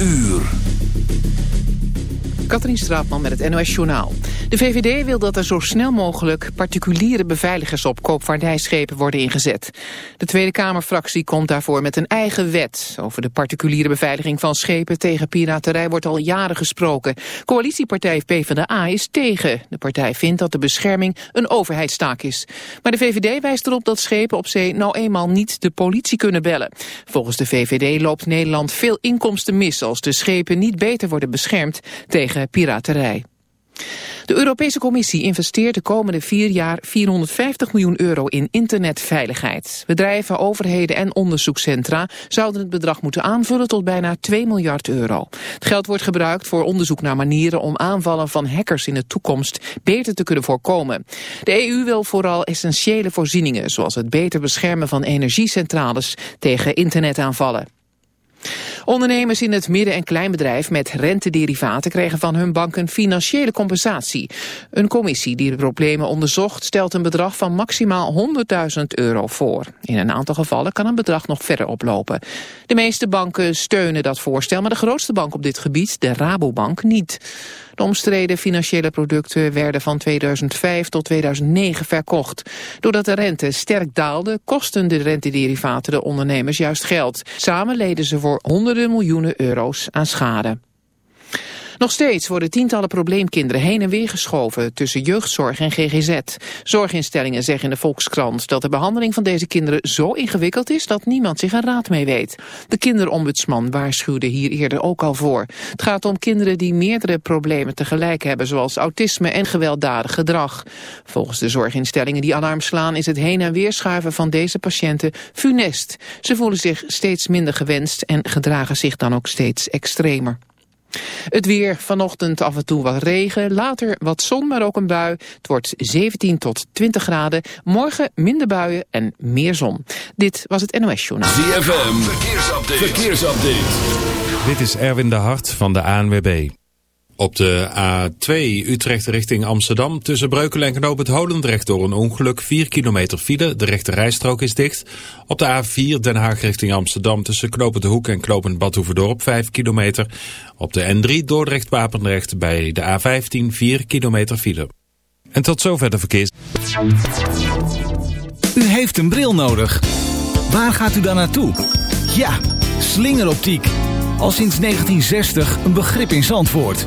uur. Katrien Straatman met het NOS Journaal. De VVD wil dat er zo snel mogelijk particuliere beveiligers op koopvaardijschepen worden ingezet. De Tweede Kamerfractie komt daarvoor met een eigen wet. Over de particuliere beveiliging van schepen tegen piraterij wordt al jaren gesproken. Coalitiepartij PvdA is tegen. De partij vindt dat de bescherming een overheidstaak is. Maar de VVD wijst erop dat schepen op zee nou eenmaal niet de politie kunnen bellen. Volgens de VVD loopt Nederland veel inkomsten mis als de schepen niet beter worden beschermd tegen piraterij. De Europese Commissie investeert de komende vier jaar 450 miljoen euro in internetveiligheid. Bedrijven, overheden en onderzoekscentra zouden het bedrag moeten aanvullen tot bijna 2 miljard euro. Het geld wordt gebruikt voor onderzoek naar manieren om aanvallen van hackers in de toekomst beter te kunnen voorkomen. De EU wil vooral essentiële voorzieningen, zoals het beter beschermen van energiecentrales tegen internetaanvallen. Ondernemers in het midden- en kleinbedrijf met rentederivaten kregen van hun bank een financiële compensatie. Een commissie die de problemen onderzocht stelt een bedrag van maximaal 100.000 euro voor. In een aantal gevallen kan een bedrag nog verder oplopen. De meeste banken steunen dat voorstel, maar de grootste bank op dit gebied, de Rabobank, niet. De omstreden financiële producten werden van 2005 tot 2009 verkocht. Doordat de rente sterk daalde, kosten de rentederivaten de ondernemers juist geld. Samen leden ze voor honderden miljoenen euro's aan schade. Nog steeds worden tientallen probleemkinderen heen en weer geschoven tussen jeugdzorg en GGZ. Zorginstellingen zeggen in de Volkskrant dat de behandeling van deze kinderen zo ingewikkeld is dat niemand zich een raad mee weet. De kinderombudsman waarschuwde hier eerder ook al voor. Het gaat om kinderen die meerdere problemen tegelijk hebben, zoals autisme en gewelddadig gedrag. Volgens de zorginstellingen die alarm slaan is het heen en weer schuiven van deze patiënten funest. Ze voelen zich steeds minder gewenst en gedragen zich dan ook steeds extremer. Het weer, vanochtend af en toe wat regen, later wat zon, maar ook een bui. Het wordt 17 tot 20 graden. Morgen minder buien en meer zon. Dit was het NOS Journaal. ZFM, verkeersupdate. verkeersupdate. Dit is Erwin de Hart van de ANWB. Op de A2 Utrecht richting Amsterdam tussen Breukelen en Knoop het Holendrecht door een ongeluk 4 kilometer file. De rechte rijstrook is dicht. Op de A4 Den Haag richting Amsterdam tussen Knoop de Hoek en Knoop Badhoevedorp 5 kilometer. Op de N3 Dordrecht Papendrecht bij de A15 4 kilometer file. En tot zover de verkeers. U heeft een bril nodig. Waar gaat u dan naartoe? Ja, slingeroptiek. Al sinds 1960 een begrip in Zandvoort.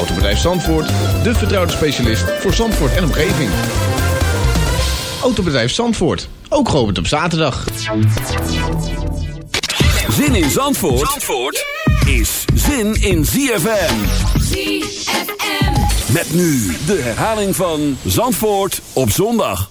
Autobedrijf Zandvoort, de vertrouwde specialist voor Zandvoort en omgeving. Autobedrijf Zandvoort, ook geopend op zaterdag. Zin in Zandvoort, Zandvoort is zin in ZFM. ZFM. Met nu de herhaling van Zandvoort op zondag.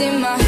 in my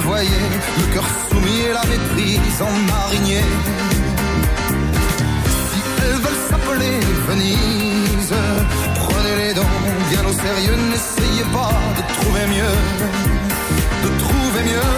voyez, le cœur soumis et la maîtrise en marinier. Si elles veulent s'appeler Venise, prenez les dents bien au sérieux, n'essayez pas de trouver mieux, de trouver mieux.